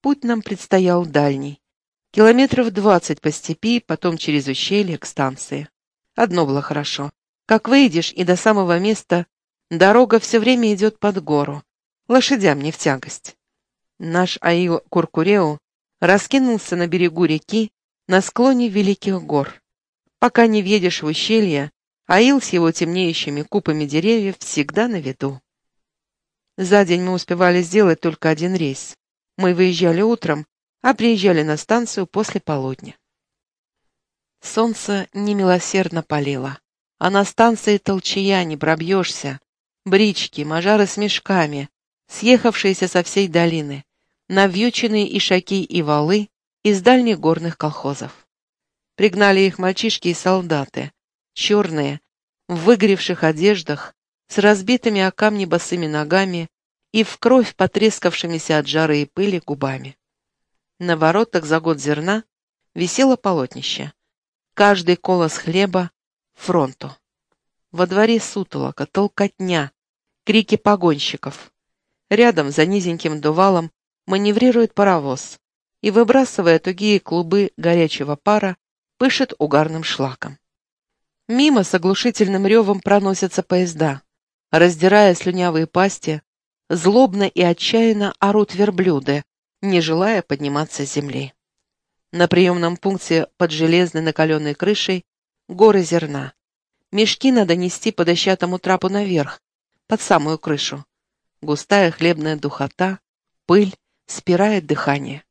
Путь нам предстоял дальний. Километров двадцать по степи, потом через ущелье к станции. Одно было хорошо. Как выйдешь и до самого места, дорога все время идет под гору. Лошадям не в тягость. Наш Аил Куркуреу раскинулся на берегу реки, на склоне великих гор. Пока не въедешь в ущелье, Аил с его темнеющими купами деревьев всегда на виду. За день мы успевали сделать только один рейс. Мы выезжали утром, а приезжали на станцию после полудня. Солнце немилосердно палило, а на станции толчая не пробьешься. Брички, мажары с мешками, съехавшиеся со всей долины, навьюченные ишаки и валы из дальних горных колхозов. Пригнали их мальчишки и солдаты, черные, в выгоревших одеждах, с разбитыми о камни босыми ногами и в кровь потрескавшимися от жары и пыли губами. На воротах за год зерна висело полотнище. Каждый колос хлеба — фронту. Во дворе сутолока, толкотня, крики погонщиков. Рядом, за низеньким дувалом, маневрирует паровоз и, выбрасывая тугие клубы горячего пара, пышет угарным шлаком. Мимо с оглушительным ревом проносятся поезда. Раздирая слюнявые пасти, злобно и отчаянно орут верблюды, не желая подниматься с земли. На приемном пункте под железной накаленной крышей горы зерна. Мешки надо нести по дощатому трапу наверх, под самую крышу. Густая хлебная духота, пыль, спирает дыхание.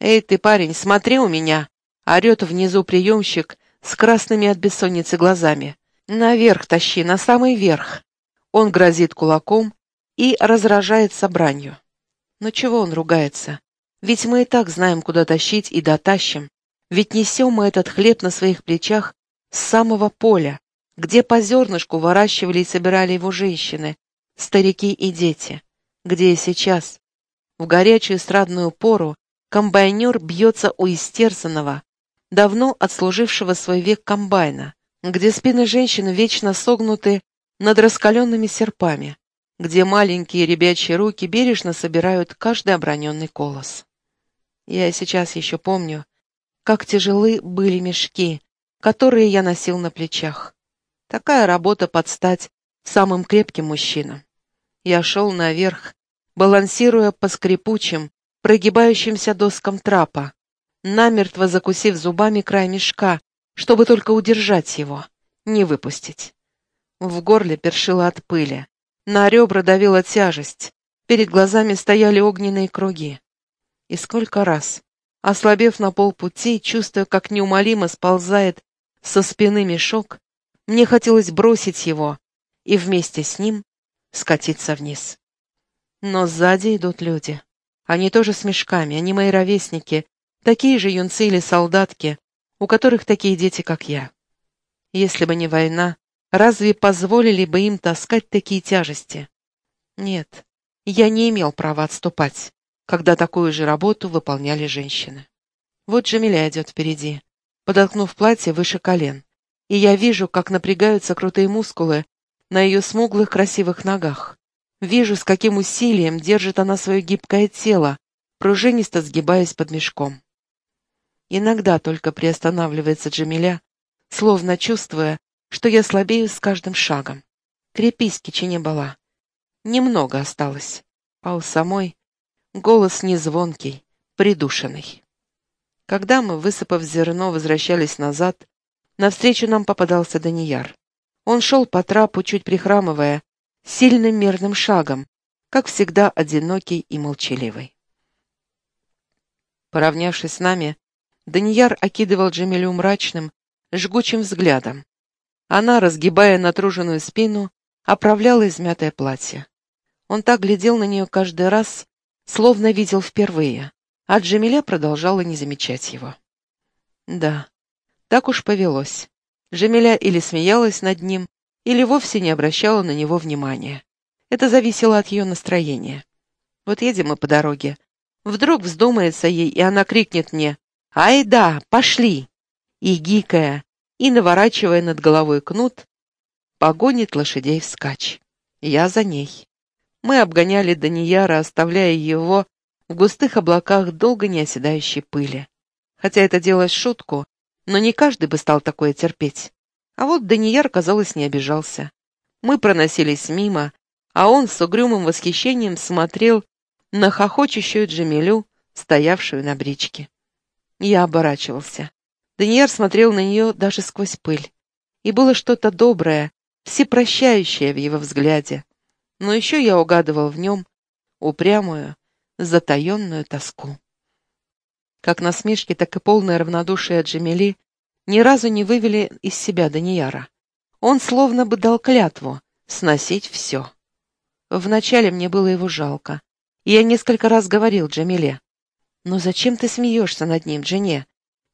«Эй ты, парень, смотри у меня!» — орет внизу приемщик с красными от бессонницы глазами. «Наверх тащи, на самый верх!» Он грозит кулаком и разражает собранию. Но чего он ругается? Ведь мы и так знаем, куда тащить и дотащим. Ведь несем мы этот хлеб на своих плечах с самого поля, где по зернышку выращивали и собирали его женщины, старики и дети. Где и сейчас, в горячую эстрадную пору, комбайнер бьется у истерзанного, давно отслужившего свой век комбайна, где спины женщин вечно согнуты над раскаленными серпами, где маленькие ребячьи руки бережно собирают каждый оброненный колос. Я сейчас еще помню, как тяжелы были мешки, которые я носил на плечах. Такая работа под стать самым крепким мужчинам. Я шел наверх, балансируя по скрипучим, прогибающимся доскам трапа, намертво закусив зубами край мешка, чтобы только удержать его, не выпустить. В горле першило от пыли. На ребра давила тяжесть, перед глазами стояли огненные круги. И сколько раз, ослабев на полпути, чувствуя, как неумолимо сползает со спины мешок, мне хотелось бросить его и вместе с ним скатиться вниз. Но сзади идут люди. Они тоже с мешками, они мои ровесники, такие же юнцы или солдатки, у которых такие дети, как я. Если бы не война, Разве позволили бы им таскать такие тяжести? Нет, я не имел права отступать, когда такую же работу выполняли женщины. Вот Джамиля идет впереди, подоткнув платье выше колен, и я вижу, как напрягаются крутые мускулы на ее смуглых красивых ногах. Вижу, с каким усилием держит она свое гибкое тело, пружинисто сгибаясь под мешком. Иногда только приостанавливается Джамиля, словно чувствуя, что я слабею с каждым шагом. Крепись, Киченебала. Немного осталось, а у самой голос незвонкий, придушенный. Когда мы, высыпав зерно, возвращались назад, навстречу нам попадался Данияр. Он шел по трапу, чуть прихрамывая, сильным мерным шагом, как всегда одинокий и молчаливый. Поравнявшись с нами, Данияр окидывал Джамилю мрачным, жгучим взглядом, она, разгибая натруженную спину, оправляла измятое платье. Он так глядел на нее каждый раз, словно видел впервые, а Джамиля продолжала не замечать его. Да, так уж повелось. Джамиля или смеялась над ним, или вовсе не обращала на него внимания. Это зависело от ее настроения. Вот едем мы по дороге. Вдруг вздумается ей, и она крикнет мне «Ай да, пошли!» И, гикая, и, наворачивая над головой кнут, погонит лошадей вскачь. Я за ней. Мы обгоняли Данияра, оставляя его в густых облаках долго не оседающей пыли. Хотя это делалось шутку, но не каждый бы стал такое терпеть. А вот Данияр, казалось, не обижался. Мы проносились мимо, а он с угрюмым восхищением смотрел на хохочущую Джамилю, стоявшую на бричке. Я оборачивался. Данияр смотрел на нее даже сквозь пыль. И было что-то доброе, всепрощающее в его взгляде. Но еще я угадывал в нем упрямую, затаенную тоску. Как насмешки, так и полное равнодушие Джамили ни разу не вывели из себя Данияра. Он словно бы дал клятву сносить все. Вначале мне было его жалко. Я несколько раз говорил Джамиле, «Но зачем ты смеешься над ним, Джене?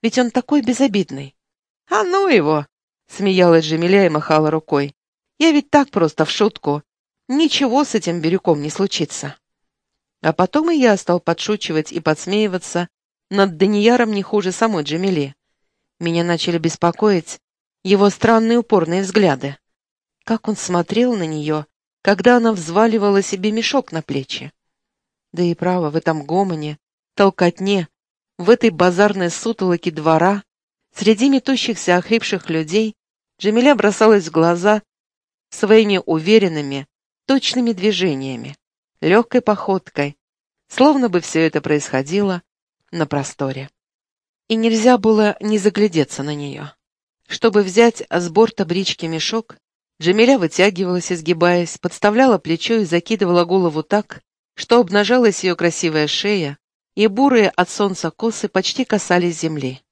Ведь он такой безобидный». «А ну его!» — смеялась Джамиля и махала рукой. «Я ведь так просто в шутку. Ничего с этим Бирюком не случится». А потом и я стал подшучивать и подсмеиваться над Данияром не хуже самой Джамили. Меня начали беспокоить его странные упорные взгляды. Как он смотрел на нее, когда она взваливала себе мешок на плечи. Да и право, в этом гомоне, толкотне, в этой базарной сутолоке двора, среди метущихся охрипших людей, Джамиля бросалась в глаза своими уверенными, точными движениями, легкой походкой, словно бы все это происходило на просторе. И нельзя было не заглядеться на нее. Чтобы взять с борта брички мешок, Джамиля вытягивалась, изгибаясь, подставляла плечо и закидывала голову так, что обнажалась ее красивая шея, и бурые от солнца косы почти касались земли.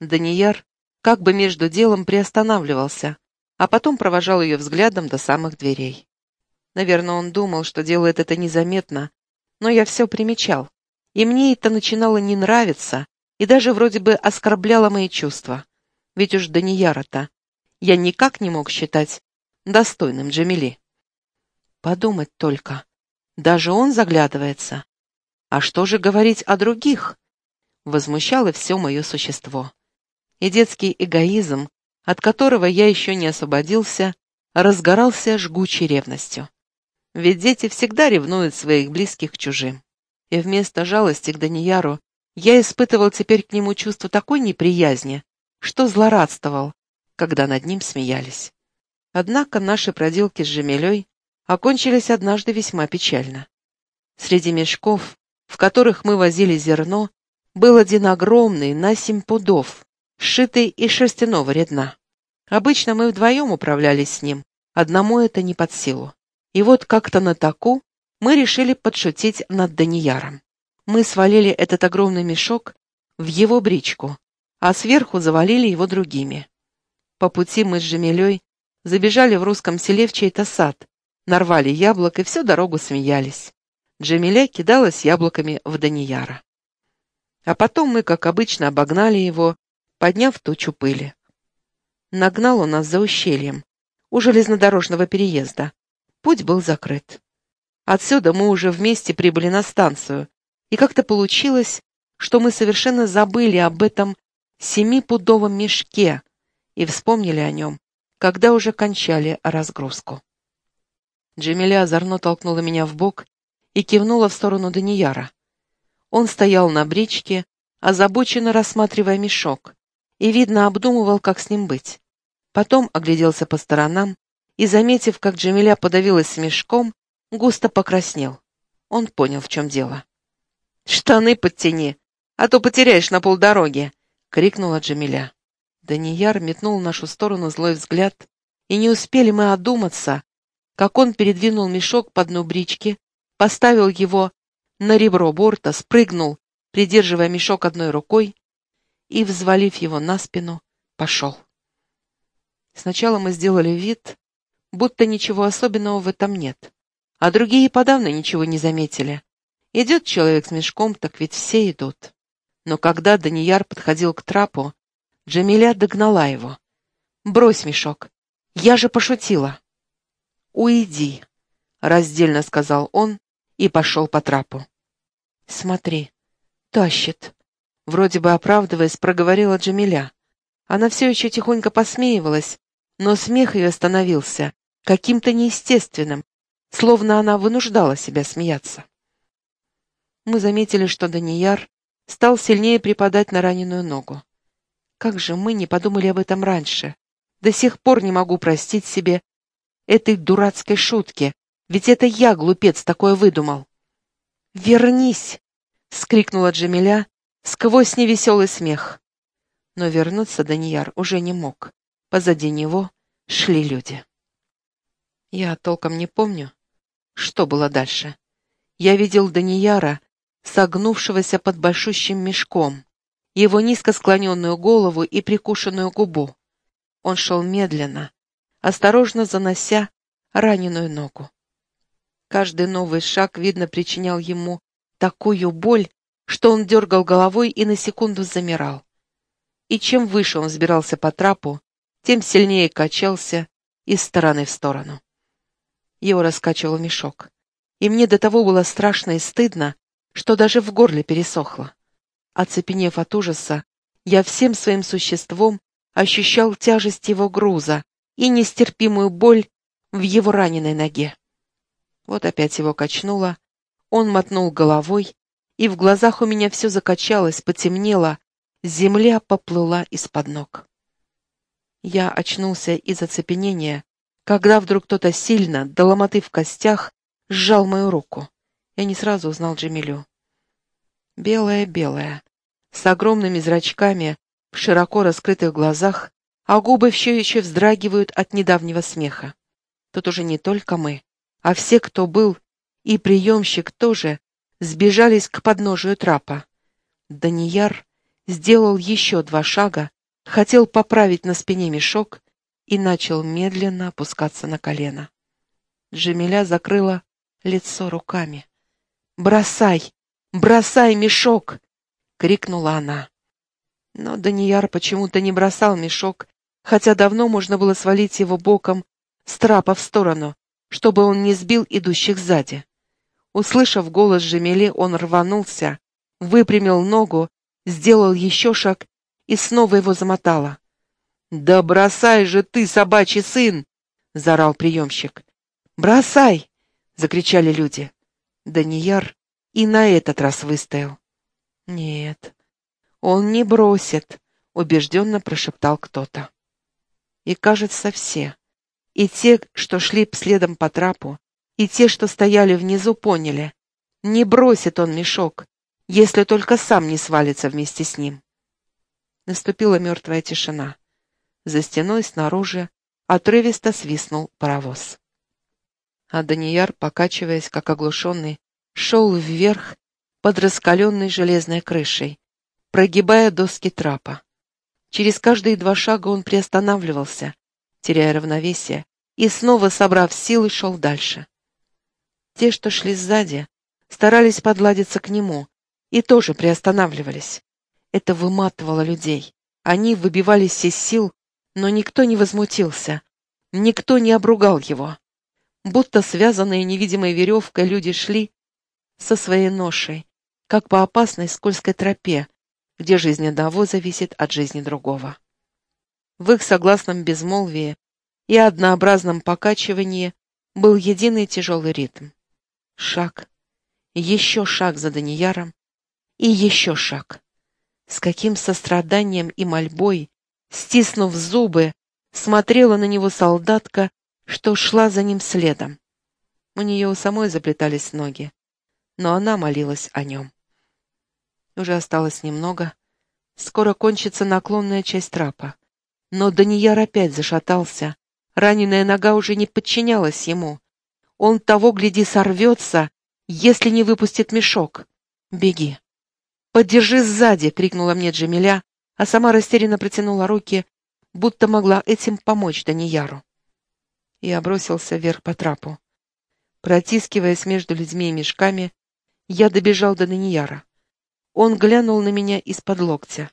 Данияр как бы между делом приостанавливался, а потом провожал ее взглядом до самых дверей. Наверное, он думал, что делает это незаметно, но я все примечал, и мне это начинало не нравиться и даже вроде бы оскорбляло мои чувства. Ведь уж Данияра-то я никак не мог считать достойным Джамили. Подумать только, даже он заглядывается. А что же говорить о других? Возмущало все мое существо. И детский эгоизм, от которого я еще не освободился, разгорался жгучей ревностью. Ведь дети всегда ревнуют своих близких к чужим и вместо жалости к Данияру я испытывал теперь к нему чувство такой неприязни, что злорадствовал, когда над ним смеялись. Однако наши проделки с Жемелей окончились однажды весьма печально. Среди мешков, в которых мы возили зерно, был один огромный на семь пудов, сшитый из шерстяного редна. Обычно мы вдвоем управлялись с ним, одному это не под силу. И вот как-то на таку мы решили подшутить над Данияром. Мы свалили этот огромный мешок в его бричку, а сверху завалили его другими. По пути мы с Жемелей забежали в русском селе в чей-то сад, нарвали яблок и всю дорогу смеялись. Джамиля кидалась яблоками в Данияра. А потом мы, как обычно, обогнали его, подняв тучу пыли. Нагнал он нас за ущельем, у железнодорожного переезда. Путь был закрыт. Отсюда мы уже вместе прибыли на станцию, и как-то получилось, что мы совершенно забыли об этом семипудовом мешке и вспомнили о нем, когда уже кончали разгрузку. Джемиля озорно толкнула меня в бок и кивнула в сторону Данияра. Он стоял на бричке, озабоченно рассматривая мешок, и, видно, обдумывал, как с ним быть. Потом огляделся по сторонам и, заметив, как Джамиля подавилась с мешком, густо покраснел. Он понял, в чем дело. «Штаны подтяни, а то потеряешь на полдороги!» — крикнула Джамиля. Данияр метнул в нашу сторону злой взгляд, и не успели мы одуматься, как он передвинул мешок по дну брички, поставил его на ребро борта, спрыгнул, придерживая мешок одной рукой, и, взвалив его на спину, пошел. Сначала мы сделали вид, будто ничего особенного в этом нет а другие подавно ничего не заметили. Идет человек с мешком, так ведь все идут. Но когда Данияр подходил к трапу, Джамиля догнала его. «Брось мешок, я же пошутила». «Уйди», — раздельно сказал он и пошел по трапу. «Смотри, тащит», — вроде бы оправдываясь, проговорила Джамиля. Она все еще тихонько посмеивалась, но смех ее становился каким-то неестественным, словно она вынуждала себя смеяться. Мы заметили, что Данияр стал сильнее припадать на раненую ногу. Как же мы не подумали об этом раньше? До сих пор не могу простить себе этой дурацкой шутки, ведь это я, глупец, такое выдумал. «Вернись!» — скрикнула Джамиля сквозь невеселый смех. Но вернуться Данияр уже не мог. Позади него шли люди. Я толком не помню, что было дальше. Я видел Данияра, согнувшегося под большущим мешком, его низко склоненную голову и прикушенную губу. Он шел медленно, осторожно занося раненую ногу. Каждый новый шаг, видно, причинял ему такую боль, что он дергал головой и на секунду замирал. И чем выше он взбирался по трапу, тем сильнее качался из стороны в сторону. Его раскачивал мешок. И мне до того было страшно и стыдно, что даже в горле пересохло. Оцепенев от ужаса, я всем своим существом ощущал тяжесть его груза и нестерпимую боль в его раненой ноге. Вот опять его качнуло, он мотнул головой, и в глазах у меня все закачалось, потемнело, земля поплыла из-под ног. Я очнулся из оцепенения, когда вдруг кто-то сильно, до ломоты в костях, сжал мою руку. Я не сразу узнал Джамилю. Белая-белая, с огромными зрачками, в широко раскрытых глазах, а губы все еще вздрагивают от недавнего смеха. Тут уже не только мы, а все, кто был, и приемщик тоже, сбежались к подножию трапа. Данияр сделал еще два шага, хотел поправить на спине мешок и начал медленно опускаться на колено. Джамиля закрыла лицо руками. «Бросай! Бросай мешок!» — крикнула она. Но Данияр почему-то не бросал мешок, хотя давно можно было свалить его боком с трапа в сторону, чтобы он не сбил идущих сзади. Услышав голос Жемели, он рванулся, выпрямил ногу, сделал еще шаг и снова его замотало. «Да бросай же ты, собачий сын!» — заорал приемщик. «Бросай!» — закричали люди. Данияр и на этот раз выстоял. «Нет, он не бросит», — убежденно прошептал кто-то. И, кажется, все, и те, что шли следом по трапу, и те, что стояли внизу, поняли, не бросит он мешок, если только сам не свалится вместе с ним. Наступила мертвая тишина. За стеной снаружи отрывисто свистнул паровоз. А Данияр, покачиваясь, как оглушенный, шел вверх под раскаленной железной крышей, прогибая доски трапа. Через каждые два шага он приостанавливался, теряя равновесие, и снова, собрав силы, шел дальше. Те, что шли сзади, старались подладиться к нему и тоже приостанавливались. Это выматывало людей. Они выбивались из сил, но никто не возмутился, никто не обругал его. Будто связанные невидимой веревкой люди шли со своей ношей, как по опасной скользкой тропе, где жизнь одного зависит от жизни другого. В их согласном безмолвии и однообразном покачивании был единый тяжелый ритм. Шаг, еще шаг за Данияром и еще шаг. С каким состраданием и мольбой, стиснув зубы, смотрела на него солдатка, что шла за ним следом. У нее у самой заплетались ноги, но она молилась о нем. Уже осталось немного. Скоро кончится наклонная часть трапа. Но Данияр опять зашатался. Раненая нога уже не подчинялась ему. Он того, гляди, сорвется, если не выпустит мешок. Беги. «Поддержи сзади!» — крикнула мне Джамиля, а сама растерянно протянула руки, будто могла этим помочь Данияру. Я бросился вверх по трапу. Протискиваясь между людьми и мешками, я добежал до Данияра. Он глянул на меня из-под локтя.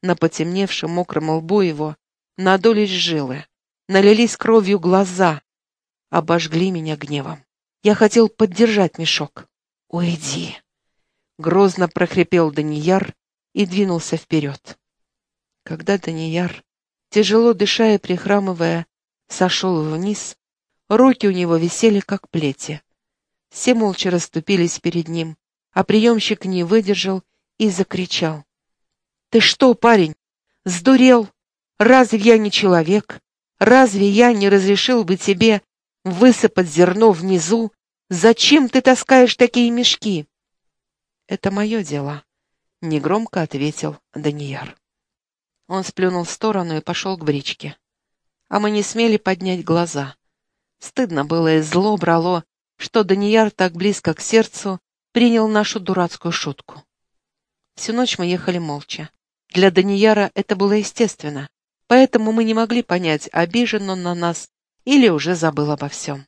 На потемневшем мокром лбу его надулись жилы, налились кровью глаза, обожгли меня гневом. Я хотел поддержать мешок. «Уйди!» Грозно прохрипел Данияр и двинулся вперед. Когда Данияр, тяжело дыша и прихрамывая, сошел вниз, руки у него висели, как плети. Все молча расступились перед ним, а приемщик не выдержал и закричал. «Ты что, парень, сдурел? Разве я не человек? Разве я не разрешил бы тебе высыпать зерно внизу? Зачем ты таскаешь такие мешки?» «Это мое дело», — негромко ответил Данияр. Он сплюнул в сторону и пошел к бричке. А мы не смели поднять глаза. Стыдно было и зло брало, что Данияр так близко к сердцу принял нашу дурацкую шутку. Всю ночь мы ехали молча. Для Данияра это было естественно, поэтому мы не могли понять, обижен он на нас или уже забыл обо всем.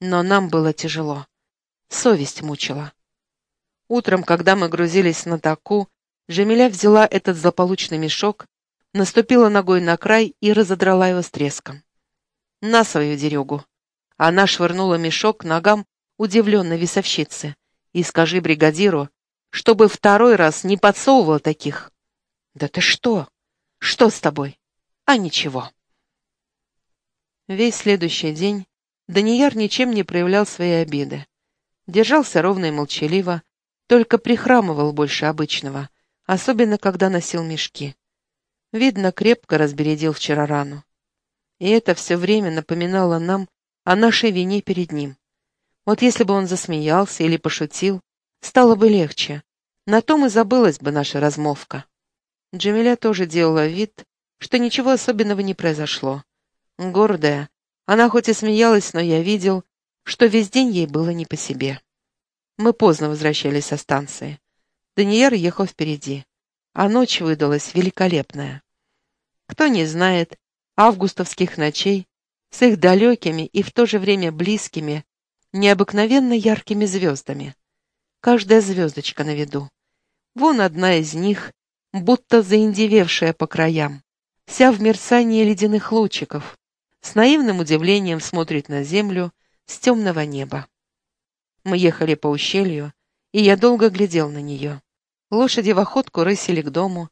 Но нам было тяжело. Совесть мучила. Утром, когда мы грузились на таку, Жемиля взяла этот злополучный мешок, наступила ногой на край и разодрала его с треском. «На свою дерюгу!» Она швырнула мешок к ногам удивленной весовщицы. «И скажи бригадиру, чтобы второй раз не подсовывал таких». «Да ты что? Что с тобой?» «А ничего». Весь следующий день Данияр ничем не проявлял своей обиды. Держался ровно и молчаливо, только прихрамывал больше обычного, особенно когда носил мешки. Видно, крепко разбередил вчера рану. И это все время напоминало нам о нашей вине перед ним. Вот если бы он засмеялся или пошутил, стало бы легче. На том и забылась бы наша размовка. Джамиля тоже делала вид, что ничего особенного не произошло. Гордая, она хоть и смеялась, но я видел, что весь день ей было не по себе. Мы поздно возвращались со станции. Данияр ехал впереди, а ночь выдалась великолепная. Кто не знает августовских ночей с их далекими и в то же время близкими, необыкновенно яркими звездами. Каждая звездочка на виду. Вон одна из них, будто заиндевевшая по краям, вся в мерцании ледяных лучиков, с наивным удивлением смотрит на землю с темного неба. Мы ехали по ущелью, и я долго глядел на нее. Лошади в охотку рысили к дому,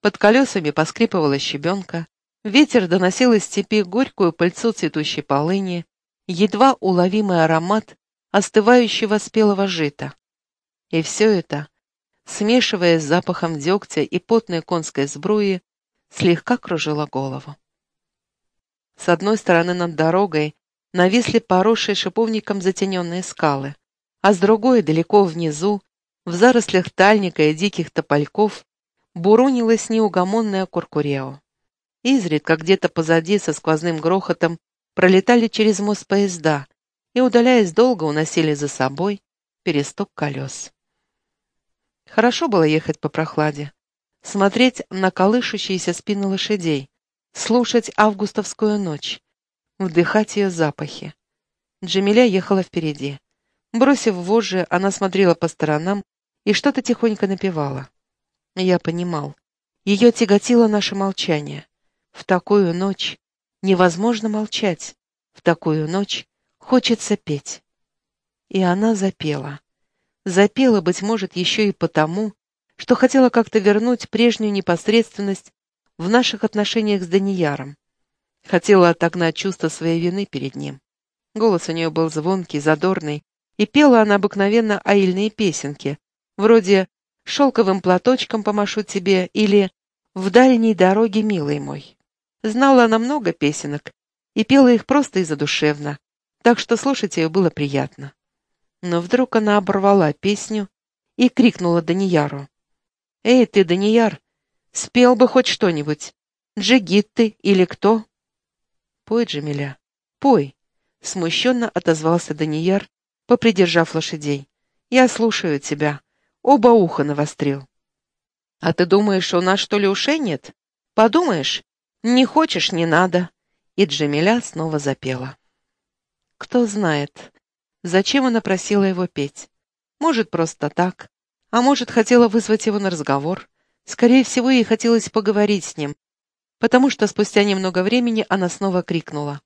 под колесами поскрипывала щебенка, ветер доносил из степи горькую пыльцу цветущей полыни, едва уловимый аромат остывающего спелого жита. И все это, смешиваясь с запахом дегтя и потной конской сбруи, слегка кружило голову. С одной стороны над дорогой нависли поросшие шиповником затененные скалы а с другой, далеко внизу, в зарослях тальника и диких топольков, буронилась неугомонная куркурео. Изредка где-то позади со сквозным грохотом пролетали через мост поезда и, удаляясь долго, уносили за собой перестук колес. Хорошо было ехать по прохладе, смотреть на колышущиеся спины лошадей, слушать августовскую ночь, вдыхать ее запахи. Джамиля ехала впереди. Бросив вожжи, она смотрела по сторонам и что-то тихонько напевала. Я понимал. Ее тяготило наше молчание. В такую ночь невозможно молчать. В такую ночь хочется петь. И она запела. Запела, быть может, еще и потому, что хотела как-то вернуть прежнюю непосредственность в наших отношениях с Данияром. Хотела отогнать чувство своей вины перед ним. Голос у нее был звонкий, задорный, и пела она обыкновенно аильные песенки, вроде «Шелковым платочком помашу тебе» или «В дальней дороге, милый мой». Знала она много песенок и пела их просто и задушевно, так что слушать ее было приятно. Но вдруг она оборвала песню и крикнула Данияру. «Эй, ты, Данияр, спел бы хоть что-нибудь. Джигит ты или кто?» «Пой, Джамиля, пой», — смущенно отозвался Данияр попридержав лошадей. «Я слушаю тебя. Оба уха навострил». «А ты думаешь, у нас что ли ушей нет? Подумаешь, не хочешь — не надо». И Джамиля снова запела. Кто знает, зачем она просила его петь. Может, просто так, а может, хотела вызвать его на разговор. Скорее всего, ей хотелось поговорить с ним, потому что спустя немного времени она снова крикнула.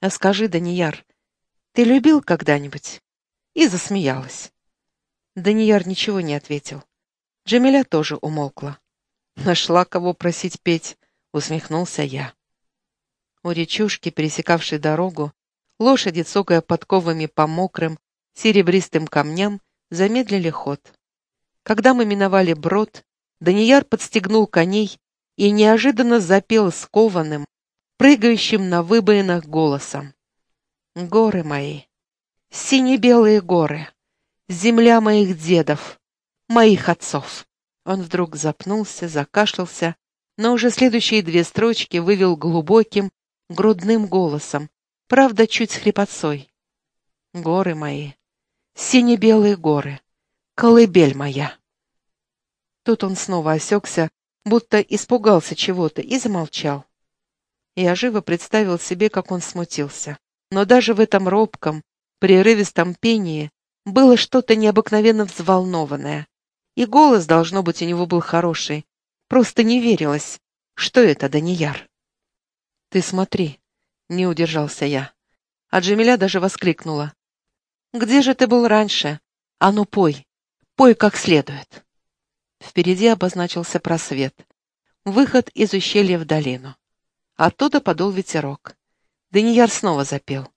«А скажи, Данияр, ты любил когда-нибудь?» и засмеялась. Данияр ничего не ответил. Джамиля тоже умолкла. «Нашла кого просить петь», — усмехнулся я. У речушки, пересекавшей дорогу, лошади, цокая подковами по мокрым, серебристым камням, замедлили ход. Когда мы миновали брод, Данияр подстегнул коней и неожиданно запел скованным, прыгающим на выбоинах голосом. «Горы мои, сине-белые горы, земля моих дедов, моих отцов». Он вдруг запнулся, закашлялся, но уже следующие две строчки вывел глубоким, грудным голосом, правда, чуть с хрипотцой. «Горы мои, сине-белые горы, колыбель моя». Тут он снова осекся, будто испугался чего-то, и замолчал. Я живо представил себе, как он смутился. Но даже в этом робком, прерывистом пении было что-то необыкновенно взволнованное. И голос, должно быть, у него был хороший. Просто не верилось, что это Данияр. «Ты смотри», — не удержался я. А Джамиля даже воскликнула. «Где же ты был раньше? А ну пой, пой как следует». Впереди обозначился просвет. Выход из ущелья в долину. Оттуда подул ветерок. Данияр снова запел.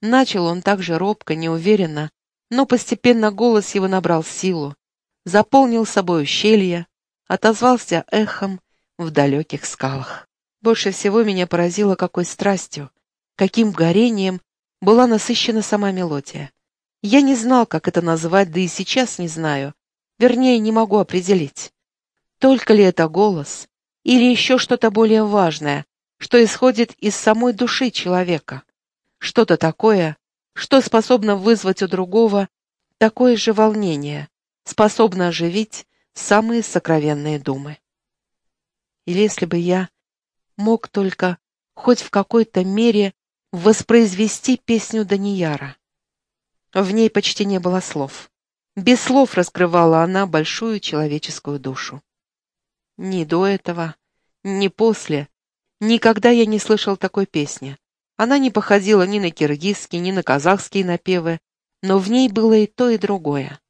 Начал он так же робко, неуверенно, но постепенно голос его набрал силу, заполнил собой ущелье, отозвался эхом в далеких скалах. Больше всего меня поразило, какой страстью, каким горением была насыщена сама мелодия. Я не знал, как это назвать, да и сейчас не знаю, Вернее, не могу определить. Только ли это голос или еще что-то более важное, что исходит из самой души человека? Что-то такое, что способно вызвать у другого такое же волнение, способно оживить самые сокровенные думы. Или если бы я мог только хоть в какой-то мере воспроизвести песню Данияра. В ней почти не было слов. Без слов раскрывала она большую человеческую душу. Ни до этого, ни после, никогда я не слышал такой песни. Она не походила ни на киргизские, ни на казахские напевы, но в ней было и то, и другое.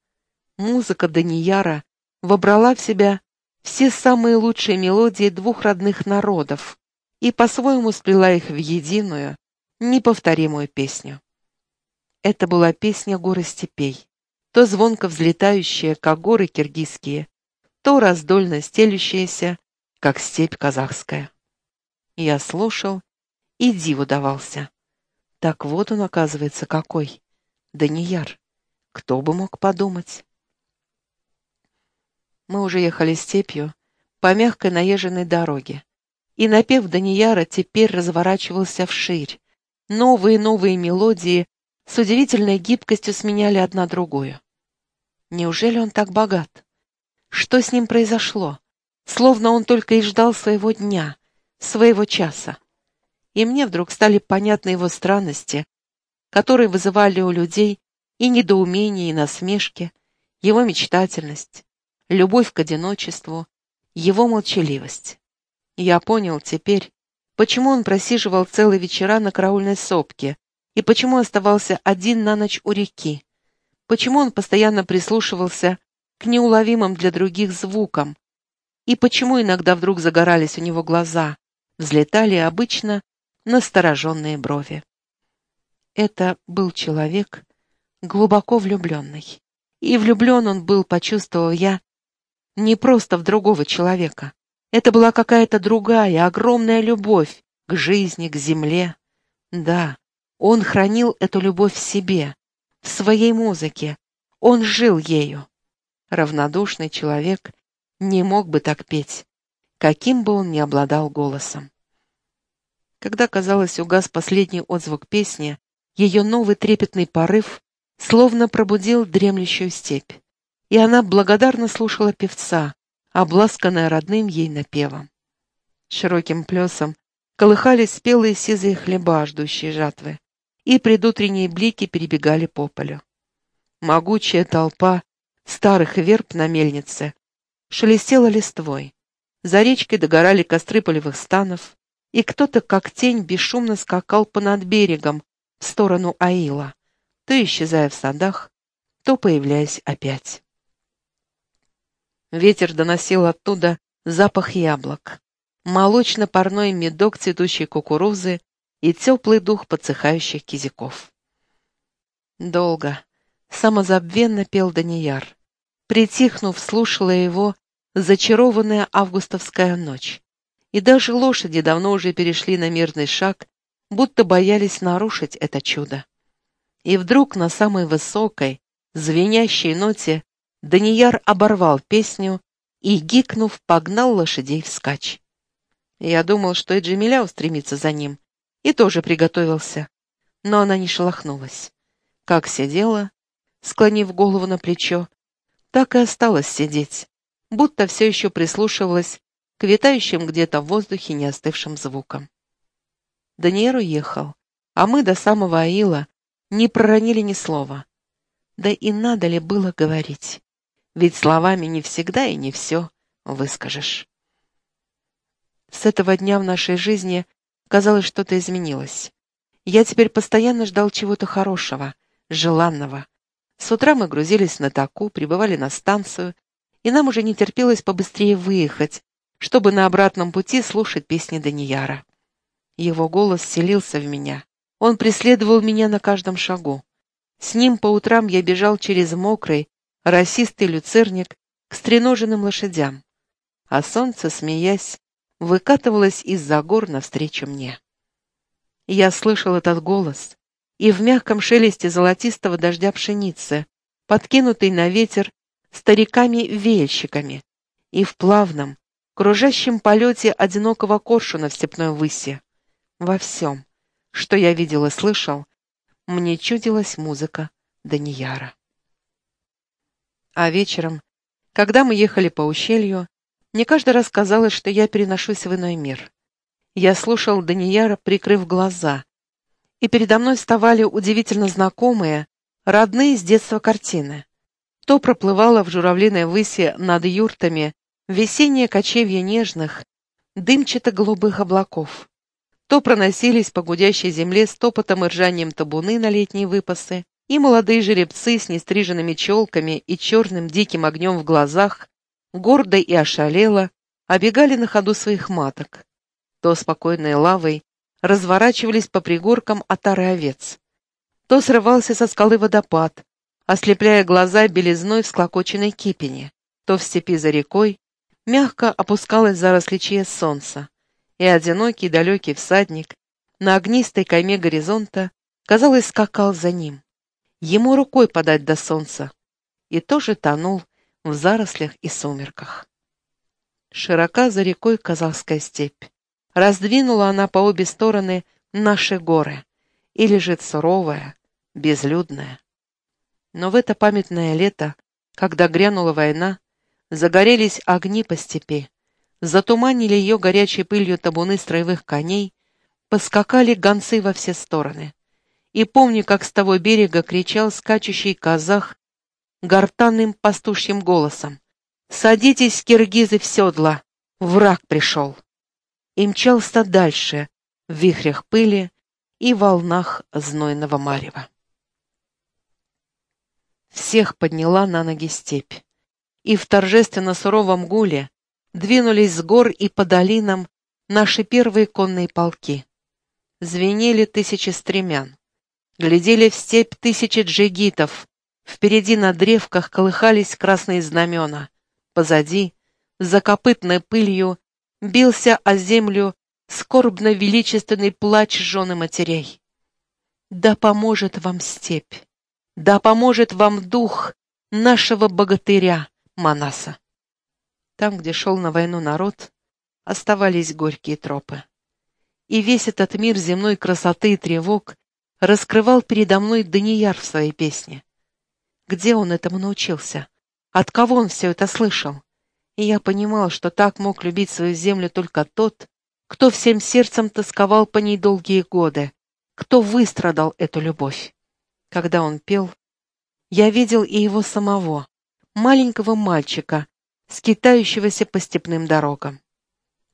Музыка Данияра вобрала в себя все самые лучшие мелодии двух родных народов и по-своему сплела их в единую, неповторимую песню. Это была песня горы степей то звонко взлетающие, как горы киргизские, то раздольно стелющиеся, как степь казахская. Я слушал и диву давался. Так вот он, оказывается, какой. Данияр. Кто бы мог подумать? Мы уже ехали степью по мягкой наезженной дороге, и напев Данияра теперь разворачивался вширь. Новые новые мелодии с удивительной гибкостью сменяли одна другую. Неужели он так богат? Что с ним произошло? Словно он только и ждал своего дня, своего часа. И мне вдруг стали понятны его странности, которые вызывали у людей и недоумение, и насмешки, его мечтательность, любовь к одиночеству, его молчаливость. Я понял теперь, почему он просиживал целые вечера на караульной сопке, и почему оставался один на ночь у реки? Почему он постоянно прислушивался к неуловимым для других звукам? И почему иногда вдруг загорались у него глаза, взлетали обычно настороженные брови? Это был человек, глубоко влюбленный. И влюблен он был, почувствовал я, не просто в другого человека. Это была какая-то другая, огромная любовь к жизни, к земле. Да, он хранил эту любовь в себе, в своей музыке. Он жил ею. Равнодушный человек не мог бы так петь, каким бы он ни обладал голосом. Когда, казалось, угас последний отзвук песни, ее новый трепетный порыв словно пробудил дремлющую степь, и она благодарно слушала певца, обласканная родным ей напевом. Широким плесом колыхались спелые сизые хлеба, ждущие жатвы и предутренние блики перебегали по полю. Могучая толпа старых верб на мельнице шелестела листвой. За речкой догорали костры полевых станов, и кто-то, как тень, бесшумно скакал понад берегом в сторону Аила, то исчезая в садах, то появляясь опять. Ветер доносил оттуда запах яблок, молочно-парной медок цветущей кукурузы и теплый дух подсыхающих кизиков. Долго, самозабвенно пел Данияр, Притихнув, слушала его зачарованная августовская ночь. И даже лошади давно уже перешли на мирный шаг, будто боялись нарушить это чудо. И вдруг на самой высокой, звенящей ноте Данияр оборвал песню и, гикнув, погнал лошадей вскачь. Я думал, что и Джемиля устремится за ним, и тоже приготовился, но она не шелохнулась. Как сидела, склонив голову на плечо, так и осталась сидеть, будто все еще прислушивалась к витающим где-то в воздухе неостывшим звукам. Даниэр уехал, а мы до самого Аила не проронили ни слова. Да и надо ли было говорить? Ведь словами не всегда и не все выскажешь. С этого дня в нашей жизни, казалось, что-то изменилось. Я теперь постоянно ждал чего-то хорошего, желанного. С утра мы грузились на таку, прибывали на станцию, и нам уже не терпелось побыстрее выехать, чтобы на обратном пути слушать песни Данияра. Его голос селился в меня. Он преследовал меня на каждом шагу. С ним по утрам я бежал через мокрый, росистый люцерник к стреноженным лошадям, а солнце, смеясь, выкатывалось из-за гор навстречу мне. Я слышал этот голос, и в мягком шелесте золотистого дождя пшеницы, подкинутый на ветер стариками-веяльщиками, и в плавном, кружащем полете одинокого коршуна в степной выси. Во всем, что я видел и слышал, мне чудилась музыка Данияра. А вечером, когда мы ехали по ущелью, мне каждый раз казалось, что я переношусь в иной мир. Я слушал Данияра, прикрыв глаза, и передо мной вставали удивительно знакомые, родные с детства картины. То проплывало в журавлиной выси над юртами весеннее кочевье нежных, дымчато-голубых облаков. То проносились по гудящей земле с топотом и ржанием табуны на летние выпасы, и молодые жеребцы с нестриженными челками и черным диким огнем в глазах, гордо и ошалело, обегали на ходу своих маток. То спокойной лавой разворачивались по пригоркам отары овец. То срывался со скалы водопад, ослепляя глаза белизной всклокоченной кипени, то в степи за рекой мягко опускалось заросли солнца, и одинокий далекий всадник на огнистой кайме горизонта, казалось, скакал за ним ему рукой подать до солнца, и тоже тонул в зарослях и сумерках. Широка за рекой Казахская степь. Раздвинула она по обе стороны наши горы, и лежит суровая, безлюдная. Но в это памятное лето, когда грянула война, загорелись огни по степи, затуманили ее горячей пылью табуны строевых коней, поскакали гонцы во все стороны и помню, как с того берега кричал скачущий казах гортанным пастушьим голосом. «Садитесь, киргизы, в седла! Враг пришел!» И мчался дальше, в вихрях пыли и волнах знойного марева. Всех подняла на ноги степь, и в торжественно суровом гуле двинулись с гор и по долинам наши первые конные полки. Звенели тысячи стремян. Глядели в степь тысячи джигитов. Впереди на древках колыхались красные знамена. Позади, за копытной пылью, бился о землю скорбно-величественный плач жены матерей. Да поможет вам степь, да поможет вам дух нашего богатыря Манаса. Там, где шел на войну народ, оставались горькие тропы. И весь этот мир земной красоты и тревог раскрывал передо мной Данияр в своей песне. Где он этому научился? От кого он все это слышал? И я понимал, что так мог любить свою землю только тот, кто всем сердцем тосковал по ней долгие годы, кто выстрадал эту любовь. Когда он пел, я видел и его самого, маленького мальчика, скитающегося по степным дорогам.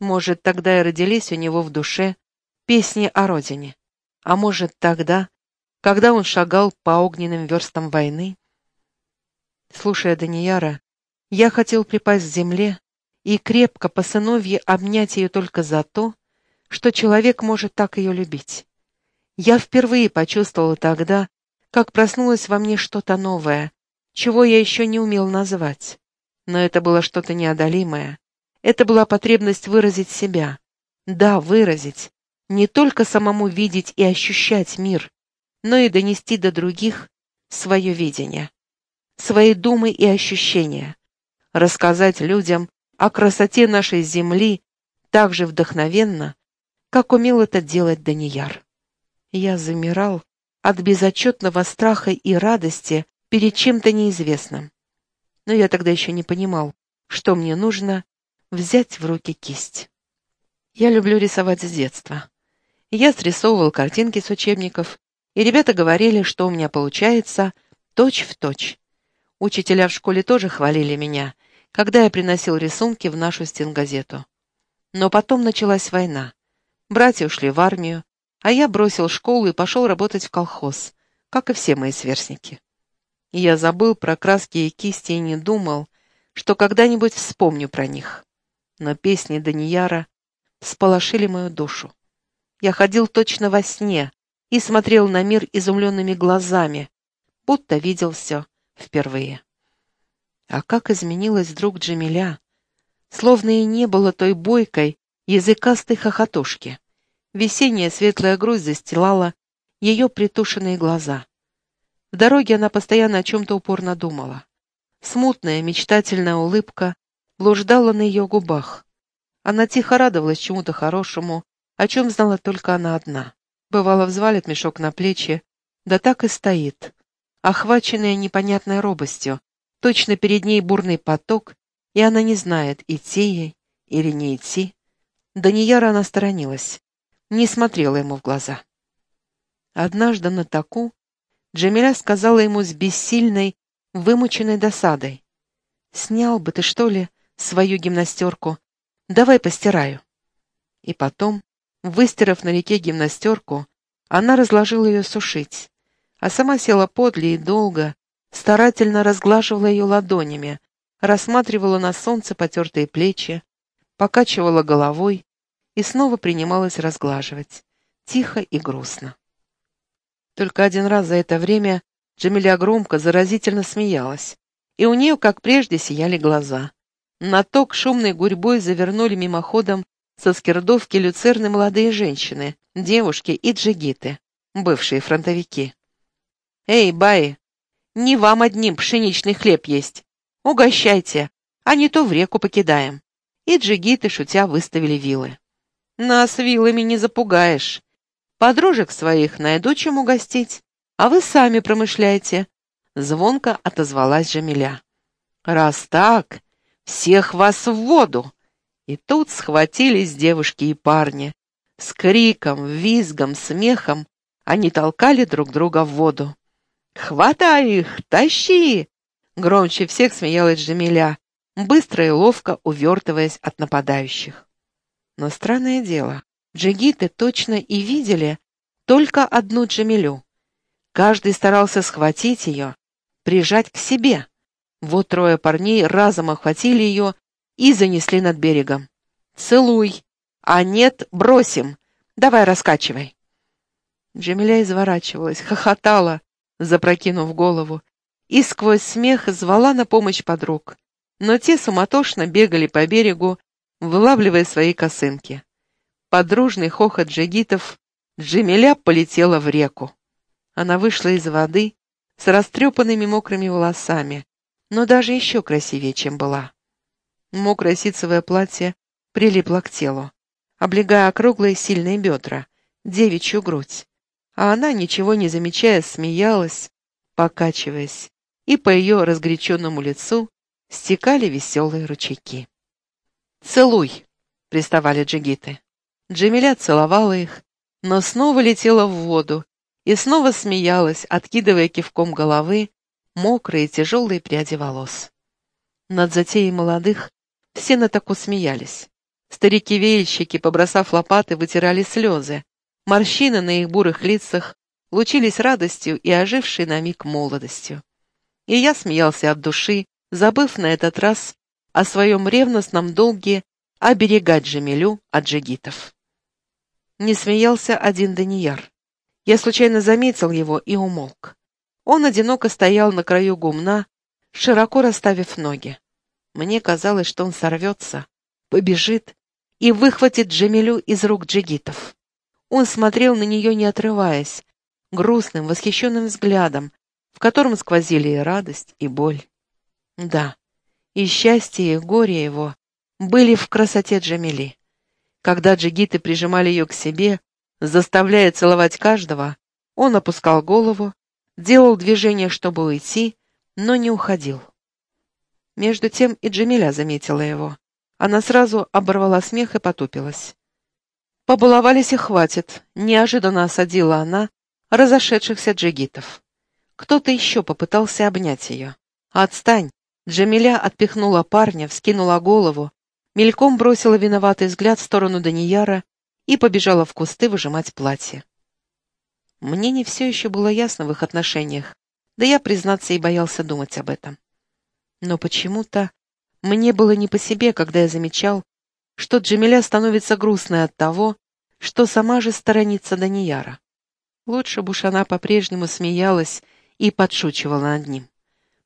Может, тогда и родились у него в душе песни о родине. А может, тогда, когда он шагал по огненным верстам войны? Слушая Данияра, я хотел припасть к земле и крепко по сыновье обнять ее только за то, что человек может так ее любить. Я впервые почувствовала тогда, как проснулось во мне что-то новое, чего я еще не умел назвать. Но это было что-то неодолимое. Это была потребность выразить себя. Да, выразить. Не только самому видеть и ощущать мир, но и донести до других свое видение, свои думы и ощущения, рассказать людям о красоте нашей земли так же вдохновенно, как умел это делать Данияр. Я замирал от безотчетного страха и радости перед чем-то неизвестным. Но я тогда еще не понимал, что мне нужно взять в руки кисть. Я люблю рисовать с детства. Я срисовывал картинки с учебников, и ребята говорили, что у меня получается точь в точь. Учителя в школе тоже хвалили меня, когда я приносил рисунки в нашу стенгазету. Но потом началась война. Братья ушли в армию, а я бросил школу и пошел работать в колхоз, как и все мои сверстники. я забыл про краски и кисти и не думал, что когда-нибудь вспомню про них. Но песни Данияра сполошили мою душу. Я ходил точно во сне и смотрел на мир изумленными глазами, будто видел все впервые. А как изменилась вдруг Джамиля, словно и не было той бойкой, языкастой хохотушки. Весенняя светлая грудь застилала ее притушенные глаза. В дороге она постоянно о чем-то упорно думала. Смутная, мечтательная улыбка блуждала на ее губах. Она тихо радовалась чему-то хорошему, о чем знала только она одна. Бывало, взвалит мешок на плечи, да так и стоит, охваченная непонятной робостью. Точно перед ней бурный поток, и она не знает, идти ей или не идти. Данияра она сторонилась, не смотрела ему в глаза. Однажды на таку Джамиля сказала ему с бессильной, вымученной досадой. «Снял бы ты, что ли, свою гимнастерку? Давай постираю». И потом, Выстирав на реке гимнастерку, она разложила ее сушить, а сама села подле и долго, старательно разглаживала ее ладонями, рассматривала на солнце потертые плечи, покачивала головой и снова принималась разглаживать, тихо и грустно. Только один раз за это время Джамиля громко, заразительно смеялась, и у нее, как прежде, сияли глаза. На ток шумной гурьбой завернули мимоходом со скирдовки люцерны молодые женщины, девушки и джигиты, бывшие фронтовики. «Эй, баи, не вам одним пшеничный хлеб есть. Угощайте, а не то в реку покидаем». И джигиты, шутя, выставили вилы. «Нас вилами не запугаешь. Подружек своих найду чем угостить, а вы сами промышляйте», — звонко отозвалась Жамиля. «Раз так, всех вас в воду!» И тут схватились девушки и парни. С криком, визгом, смехом они толкали друг друга в воду. «Хватай их! Тащи!» Громче всех смеялась Джамиля, быстро и ловко увертываясь от нападающих. Но странное дело, джигиты точно и видели только одну Джамилю. Каждый старался схватить ее, прижать к себе. Вот трое парней разом охватили ее и занесли над берегом. «Целуй! А нет, бросим! Давай раскачивай!» Джамиля изворачивалась, хохотала, запрокинув голову, и сквозь смех звала на помощь подруг, но те суматошно бегали по берегу, вылавливая свои косынки. Подружный хохот джигитов Джамиля полетела в реку. Она вышла из воды с растрепанными мокрыми волосами, но даже еще красивее, чем была. Мокрое ситцевое платье прилипло к телу, облегая округлые сильные бедра, девичью грудь. А она, ничего не замечая, смеялась, покачиваясь, и по ее разгоряченному лицу стекали веселые ручейки. «Целуй!» — приставали джигиты. Джамиля целовала их, но снова летела в воду и снова смеялась, откидывая кивком головы мокрые тяжелые пряди волос. Над затеей молодых все на таку смеялись. Старики-веяльщики, побросав лопаты, вытирали слезы. Морщины на их бурых лицах лучились радостью и ожившей на миг молодостью. И я смеялся от души, забыв на этот раз о своем ревностном долге оберегать Джамилю от джигитов. Не смеялся один Данияр. Я случайно заметил его и умолк. Он одиноко стоял на краю гумна, широко расставив ноги. Мне казалось, что он сорвется, побежит и выхватит Джамилю из рук джигитов. Он смотрел на нее, не отрываясь, грустным, восхищенным взглядом, в котором сквозили и радость, и боль. Да, и счастье, и горе его были в красоте Джамили. Когда джигиты прижимали ее к себе, заставляя целовать каждого, он опускал голову, делал движение, чтобы уйти, но не уходил. Между тем и Джамиля заметила его. Она сразу оборвала смех и потупилась. «Побаловались и хватит», — неожиданно осадила она разошедшихся джигитов. Кто-то еще попытался обнять ее. «Отстань!» Джамиля отпихнула парня, вскинула голову, мельком бросила виноватый взгляд в сторону Данияра и побежала в кусты выжимать платье. Мне не все еще было ясно в их отношениях, да я, признаться, и боялся думать об этом. Но почему-то мне было не по себе, когда я замечал, что Джамиля становится грустной от того, что сама же сторонится Данияра. Лучше бы уж она по-прежнему смеялась и подшучивала над ним.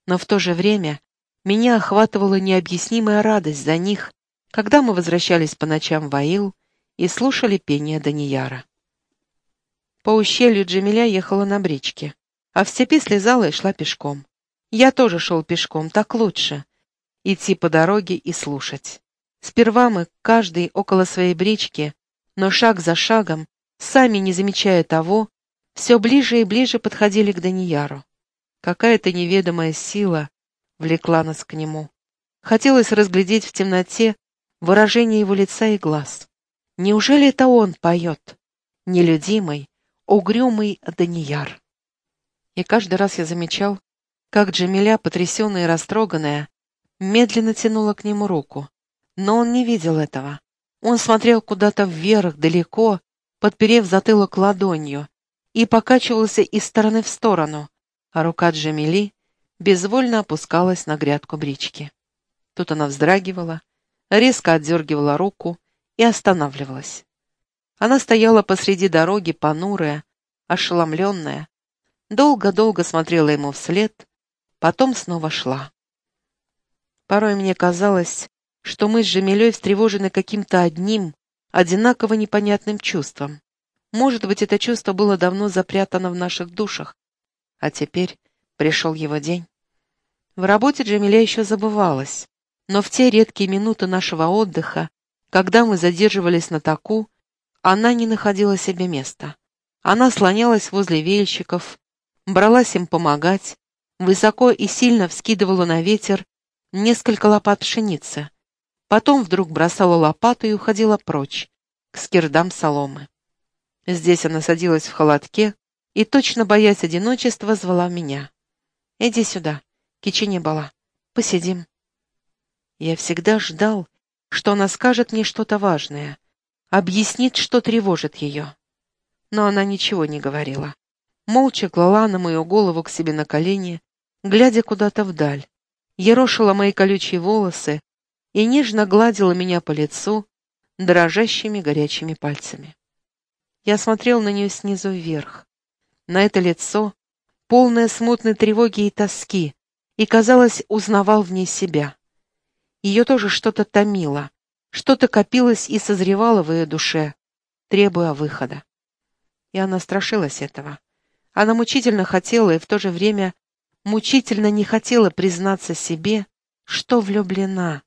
Но в то же время меня охватывала необъяснимая радость за них, когда мы возвращались по ночам в Аил и слушали пение Данияра. По ущелью Джамиля ехала на бричке, а в степи слезала и шла пешком. Я тоже шел пешком, так лучше идти по дороге и слушать. Сперва мы, каждый около своей брички, но шаг за шагом, сами не замечая того, все ближе и ближе подходили к Данияру. Какая-то неведомая сила влекла нас к нему. Хотелось разглядеть в темноте выражение его лица и глаз. Неужели это он поет? Нелюдимый, угрюмый Данияр. И каждый раз я замечал, как Джамиля, потрясенная и растроганная, медленно тянула к нему руку. Но он не видел этого. Он смотрел куда-то вверх, далеко, подперев затылок ладонью, и покачивался из стороны в сторону, а рука Джамили безвольно опускалась на грядку брички. Тут она вздрагивала, резко отдергивала руку и останавливалась. Она стояла посреди дороги, понурая, ошеломленная, долго-долго смотрела ему вслед, потом снова шла. Порой мне казалось, что мы с Жемелей встревожены каким-то одним, одинаково непонятным чувством. Может быть, это чувство было давно запрятано в наших душах, а теперь пришел его день. В работе Джамиля еще забывалась, но в те редкие минуты нашего отдыха, когда мы задерживались на таку, она не находила себе места. Она слонялась возле вельщиков, бралась им помогать, высоко и сильно вскидывала на ветер несколько лопат пшеницы. Потом вдруг бросала лопату и уходила прочь, к скирдам соломы. Здесь она садилась в холодке и, точно боясь одиночества, звала меня. «Иди сюда, кичи не была, посидим». Я всегда ждал, что она скажет мне что-то важное, объяснит, что тревожит ее. Но она ничего не говорила. Молча клала на мою голову к себе на колени, глядя куда-то вдаль, ерошила мои колючие волосы и нежно гладила меня по лицу дрожащими горячими пальцами. Я смотрел на нее снизу вверх, на это лицо, полное смутной тревоги и тоски, и, казалось, узнавал в ней себя. Ее тоже что-то томило, что-то копилось и созревало в ее душе, требуя выхода. И она страшилась этого. Она мучительно хотела и в то же время мучительно не хотела признаться себе, что влюблена,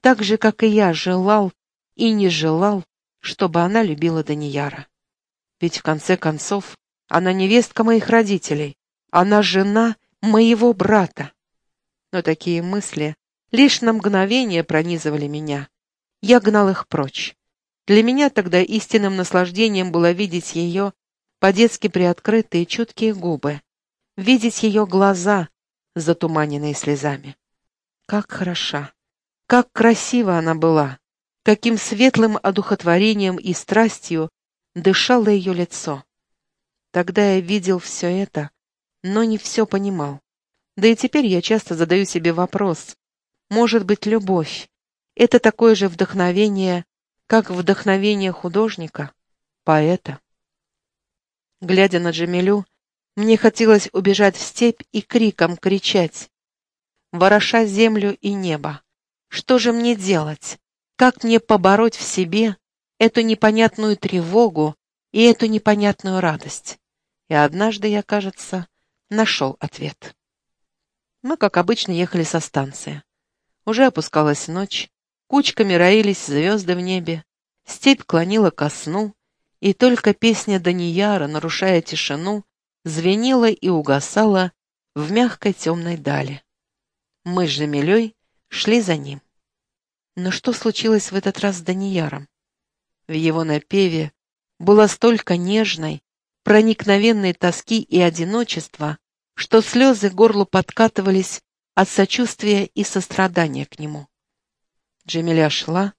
так же, как и я желал и не желал, чтобы она любила Данияра. Ведь в конце концов она невестка моих родителей, она жена моего брата. Но такие мысли лишь на мгновение пронизывали меня. Я гнал их прочь. Для меня тогда истинным наслаждением было видеть ее по-детски приоткрытые чуткие губы, видеть ее глаза, затуманенные слезами. Как хороша, как красива она была, каким светлым одухотворением и страстью дышало ее лицо. Тогда я видел все это, но не все понимал. Да и теперь я часто задаю себе вопрос, может быть, любовь — это такое же вдохновение, как вдохновение художника, поэта? Глядя на Джамилю, мне хотелось убежать в степь и криком кричать. вороша землю и небо. Что же мне делать? Как мне побороть в себе эту непонятную тревогу и эту непонятную радость? И однажды я, кажется, нашел ответ. Мы, как обычно, ехали со станции. Уже опускалась ночь, кучками роились звезды в небе, степь клонила ко сну, и только песня Данияра, нарушая тишину, звенела и угасала в мягкой темной дали. Мы с Жемелей шли за ним. Но что случилось в этот раз с Данияром? В его напеве было столько нежной, проникновенной тоски и одиночества, что слезы горлу подкатывались от сочувствия и сострадания к нему. Джемиля шла,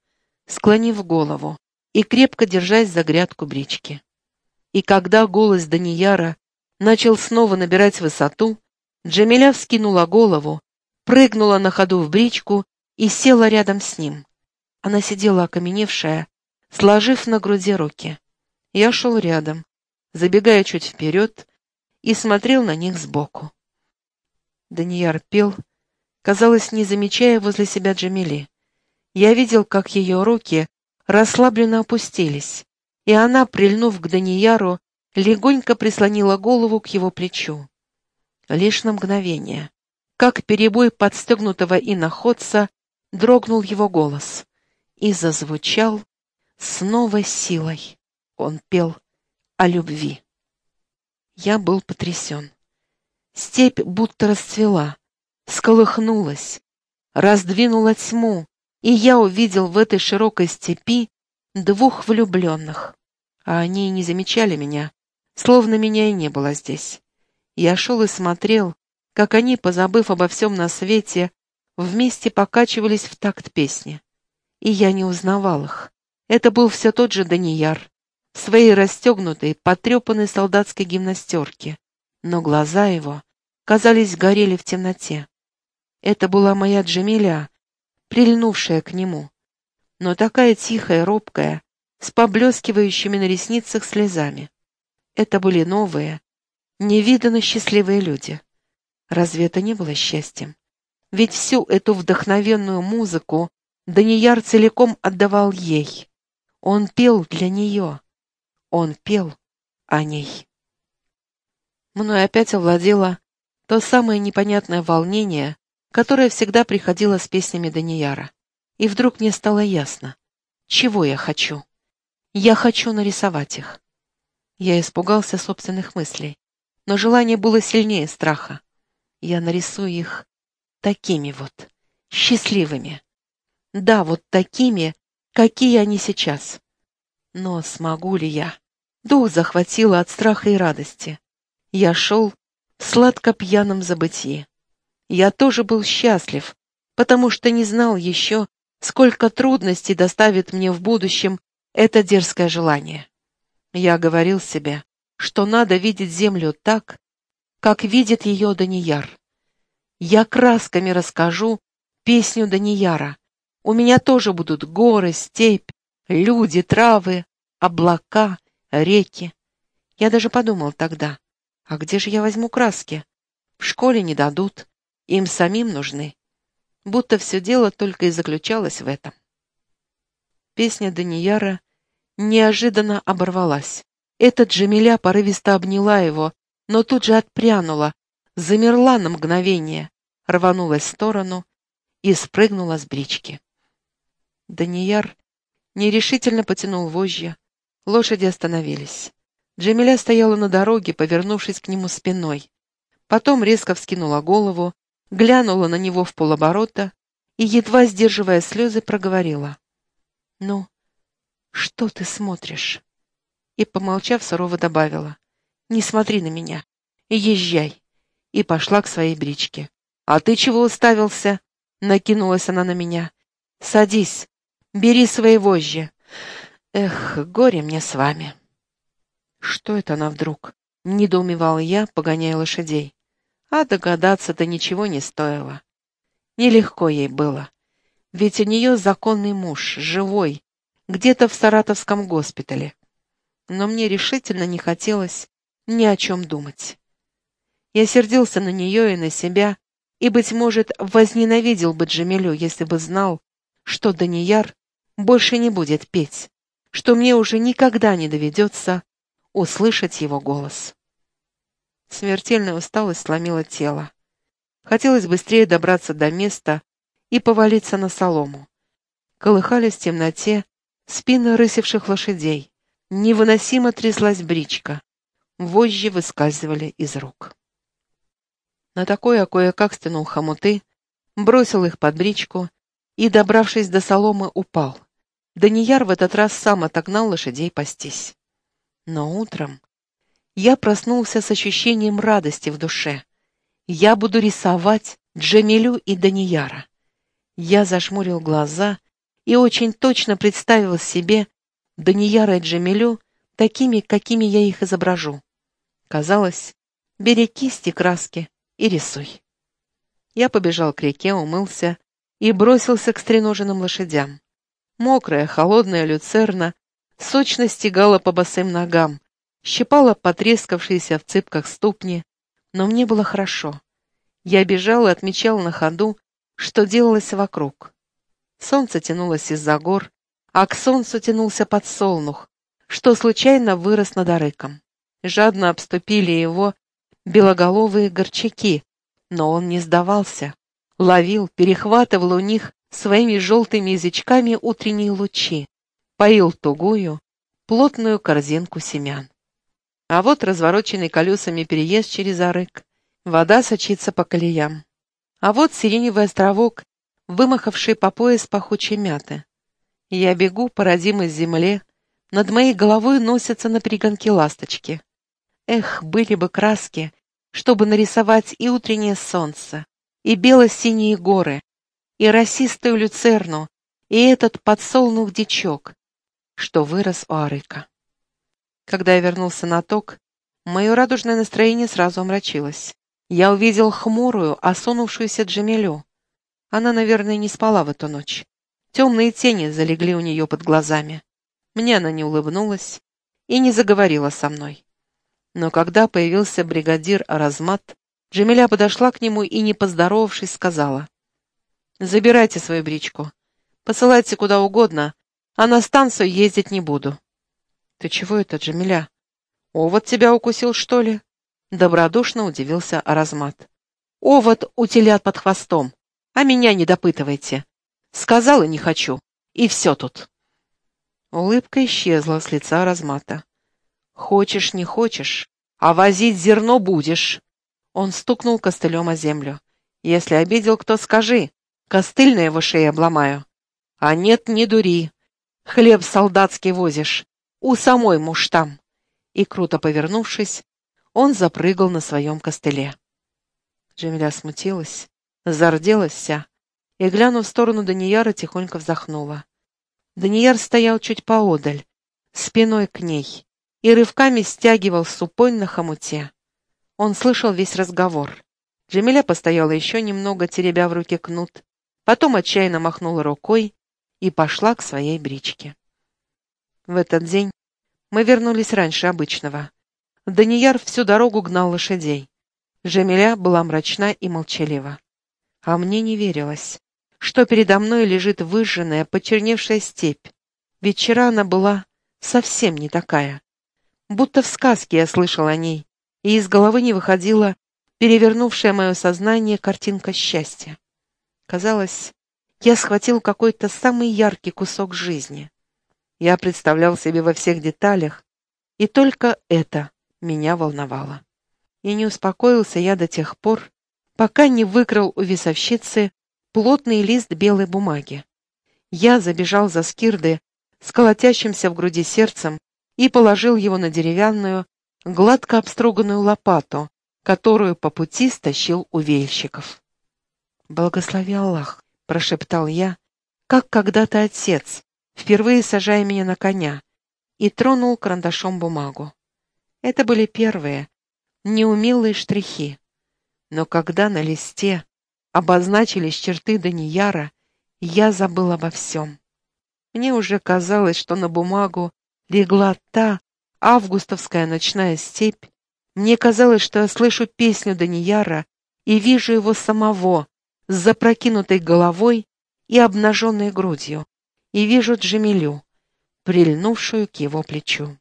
склонив голову и крепко держась за грядку брички. И когда голос Данияра начал снова набирать высоту, Джамиля вскинула голову, прыгнула на ходу в бричку и села рядом с ним. Она сидела окаменевшая, сложив на груди руки. Я шел рядом, забегая чуть вперед, и смотрел на них сбоку. Данияр пел, казалось, не замечая возле себя Джамили. Я видел, как ее руки расслабленно опустились, и она, прильнув к Данияру, легонько прислонила голову к его плечу. Лишь на мгновение, как перебой подстегнутого иноходца, дрогнул его голос и зазвучал с новой силой. Он пел о любви. Я был потрясен. Степь будто расцвела, сколыхнулась, раздвинула тьму, и я увидел в этой широкой степи двух влюбленных. А они не замечали меня, словно меня и не было здесь. Я шел и смотрел, как они, позабыв обо всем на свете, вместе покачивались в такт песни. И я не узнавал их. Это был все тот же Данияр, в своей расстегнутой, потрепанной солдатской гимнастерке, но глаза его, казались, горели в темноте. Это была моя Джамиля, прильнувшая к нему, но такая тихая, робкая, с поблескивающими на ресницах слезами. Это были новые, невиданно счастливые люди. Разве это не было счастьем? Ведь всю эту вдохновенную музыку Данияр целиком отдавал ей. Он пел для нее. Он пел о ней. Мной опять овладело то самое непонятное волнение, которое всегда приходило с песнями Данияра. И вдруг мне стало ясно, чего я хочу. Я хочу нарисовать их. Я испугался собственных мыслей, но желание было сильнее страха. Я нарисую их такими вот, счастливыми. Да, вот такими, какие они сейчас. Но смогу ли я? Дух захватило от страха и радости. Я шел в сладко пьяном забытии. Я тоже был счастлив, потому что не знал еще, сколько трудностей доставит мне в будущем это дерзкое желание. Я говорил себе, что надо видеть землю так, как видит ее Данияр. Я красками расскажу песню Данияра. У меня тоже будут горы, степь, люди, травы, облака, реки. Я даже подумал тогда, а где же я возьму краски? В школе не дадут, им самим нужны. Будто все дело только и заключалось в этом. Песня Данияра неожиданно оборвалась. Эта Джамиля порывисто обняла его, но тут же отпрянула, замерла на мгновение, рванулась в сторону и спрыгнула с брички. Данияр нерешительно потянул вожжи, Лошади остановились. Джамиля стояла на дороге, повернувшись к нему спиной. Потом резко вскинула голову, глянула на него в полоборота и, едва сдерживая слезы, проговорила. «Ну, что ты смотришь?» И, помолчав, сурово добавила. «Не смотри на меня. Езжай». И пошла к своей бричке. «А ты чего уставился?» Накинулась она на меня. «Садись, бери свои вожжи. Эх, горе мне с вами. Что это она вдруг? Недоумевал я, погоняя лошадей. А догадаться-то ничего не стоило. Нелегко ей было. Ведь у нее законный муж, живой, где-то в саратовском госпитале. Но мне решительно не хотелось ни о чем думать. Я сердился на нее и на себя, и, быть может, возненавидел бы Джамилю, если бы знал, что Данияр больше не будет петь, что мне уже никогда не доведется услышать его голос. Смертельная усталость сломила тело. Хотелось быстрее добраться до места и повалиться на солому. Колыхались в темноте спины рысевших лошадей. Невыносимо тряслась бричка. Вожжи выскальзывали из рук. На такое кое-как стянул хомуты, бросил их под бричку и, добравшись до соломы, упал. Данияр в этот раз сам отогнал лошадей пастись. Но утром я проснулся с ощущением радости в душе. Я буду рисовать Джамилю и Данияра. Я зашмурил глаза и очень точно представил себе Данияра и Джамилю такими, какими я их изображу. Казалось, бери кисти, краски и рисуй. Я побежал к реке, умылся и бросился к стреноженным лошадям. Мокрая, холодная люцерна сочно стегала по босым ногам, щипала потрескавшиеся в цыпках ступни, но мне было хорошо. Я бежал и отмечал на ходу, что делалось вокруг. Солнце тянулось из-за гор, а к солнцу тянулся подсолнух, что случайно вырос над арыком. Жадно обступили его белоголовые горчаки, но он не сдавался, ловил, перехватывал у них своими желтыми язычками утренние лучи, поил тугую, плотную корзинку семян. А вот развороченный колесами переезд через арык, вода сочится по колеям. А вот сиреневый островок, вымахавший по пояс пахучей мяты. Я бегу по родимой земле, над моей головой носятся на перегонки ласточки. Эх, были бы краски, чтобы нарисовать и утреннее солнце, и бело-синие горы, и росистую люцерну, и этот подсолнух-дичок, что вырос у Арыка. Когда я вернулся на ток, мое радужное настроение сразу омрачилось. Я увидел хмурую, осунувшуюся Джамилю. Она, наверное, не спала в эту ночь. Темные тени залегли у нее под глазами. Мне она не улыбнулась и не заговорила со мной. Но когда появился бригадир Аразмат, Джамиля подошла к нему и, не поздоровавшись, сказала, Забирайте свою бричку. Посылайте куда угодно, а на станцию ездить не буду. Ты чего это, Джамиля? Овод тебя укусил, что ли? Добродушно удивился Аразмат. Овод у телят под хвостом, а меня не допытывайте. Сказала не хочу, и все тут. Улыбка исчезла с лица Аразмата. Хочешь, не хочешь, а возить зерно будешь. Он стукнул костылем о землю. Если обидел кто, скажи, Костыль на его шее обломаю. А нет, не дури. Хлеб солдатский возишь. У самой муж там. И, круто повернувшись, он запрыгал на своем костыле. Джамиля смутилась, зарделась вся, и, глянув в сторону Данияра, тихонько вздохнула. Данияр стоял чуть поодаль, спиной к ней, и рывками стягивал супонь на хомуте. Он слышал весь разговор. Джамиля постояла еще немного, теребя в руке кнут, потом отчаянно махнула рукой и пошла к своей бричке. В этот день мы вернулись раньше обычного. Данияр всю дорогу гнал лошадей. Жемеля была мрачна и молчалива. А мне не верилось, что передо мной лежит выжженная, почерневшая степь, ведь вчера она была совсем не такая. Будто в сказке я слышал о ней, и из головы не выходила перевернувшая мое сознание картинка счастья. Казалось, я схватил какой-то самый яркий кусок жизни. Я представлял себе во всех деталях, и только это меня волновало. И не успокоился я до тех пор, пока не выкрал у весовщицы плотный лист белой бумаги. Я забежал за скирды с колотящимся в груди сердцем и положил его на деревянную, гладко обструганную лопату, которую по пути стащил у веяльщиков. «Благослови Аллах», — прошептал я, как когда-то отец, впервые сажая меня на коня, и тронул карандашом бумагу. Это были первые, неумелые штрихи. Но когда на листе обозначились черты Данияра, я забыл обо всем. Мне уже казалось, что на бумагу легла та августовская ночная степь. Мне казалось, что я слышу песню Данияра и вижу его самого с запрокинутой головой и обнаженной грудью, и вижу Джамилю, прильнувшую к его плечу.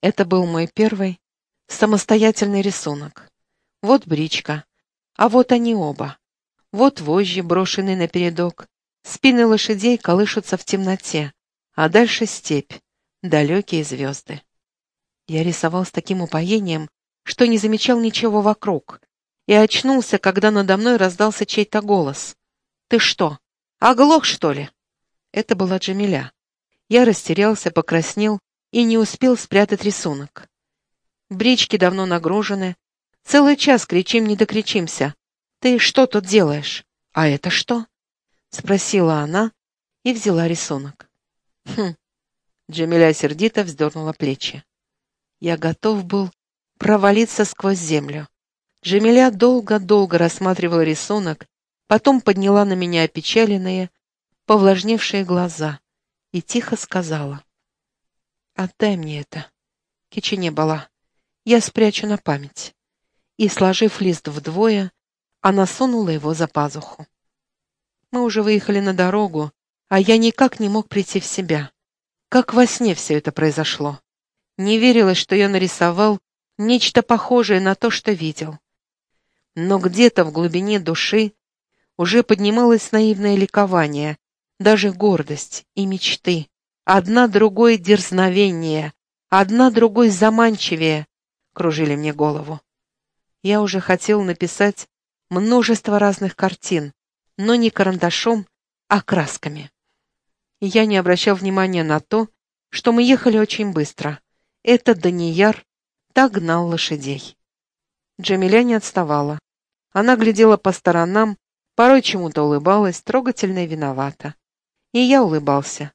Это был мой первый самостоятельный рисунок. Вот бричка, а вот они оба. Вот вожжи, брошенные на передок. Спины лошадей колышутся в темноте, а дальше степь, далекие звезды. Я рисовал с таким упоением, что не замечал ничего вокруг, и очнулся, когда надо мной раздался чей-то голос. «Ты что, оглох, что ли?» Это была Джамиля. Я растерялся, покраснел и не успел спрятать рисунок. Брички давно нагружены. Целый час кричим, не докричимся. «Ты что тут делаешь?» «А это что?» — спросила она и взяла рисунок. «Хм». Джамиля сердито вздернула плечи. Я готов был провалиться сквозь землю. Джамиля долго-долго рассматривала рисунок, потом подняла на меня опечаленные, повлажневшие глаза и тихо сказала. «Отдай мне это. Кичи была. Я спрячу на память». И, сложив лист вдвое, она сунула его за пазуху. Мы уже выехали на дорогу, а я никак не мог прийти в себя. Как во сне все это произошло. Не верилось, что я нарисовал нечто похожее на то, что видел. Но где-то в глубине души уже поднималось наивное ликование, даже гордость и мечты. Одна другой дерзновение, одна другой заманчивее кружили мне голову. Я уже хотел написать множество разных картин, но не карандашом, а красками. Я не обращал внимания на то, что мы ехали очень быстро. Это Данияр так гнал лошадей. Джамиля не отставала. Она глядела по сторонам, порой чему-то улыбалась, трогательно и виновата. И я улыбался.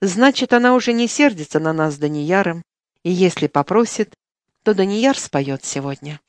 Значит, она уже не сердится на нас с Данияром, и если попросит, то Данияр споет сегодня.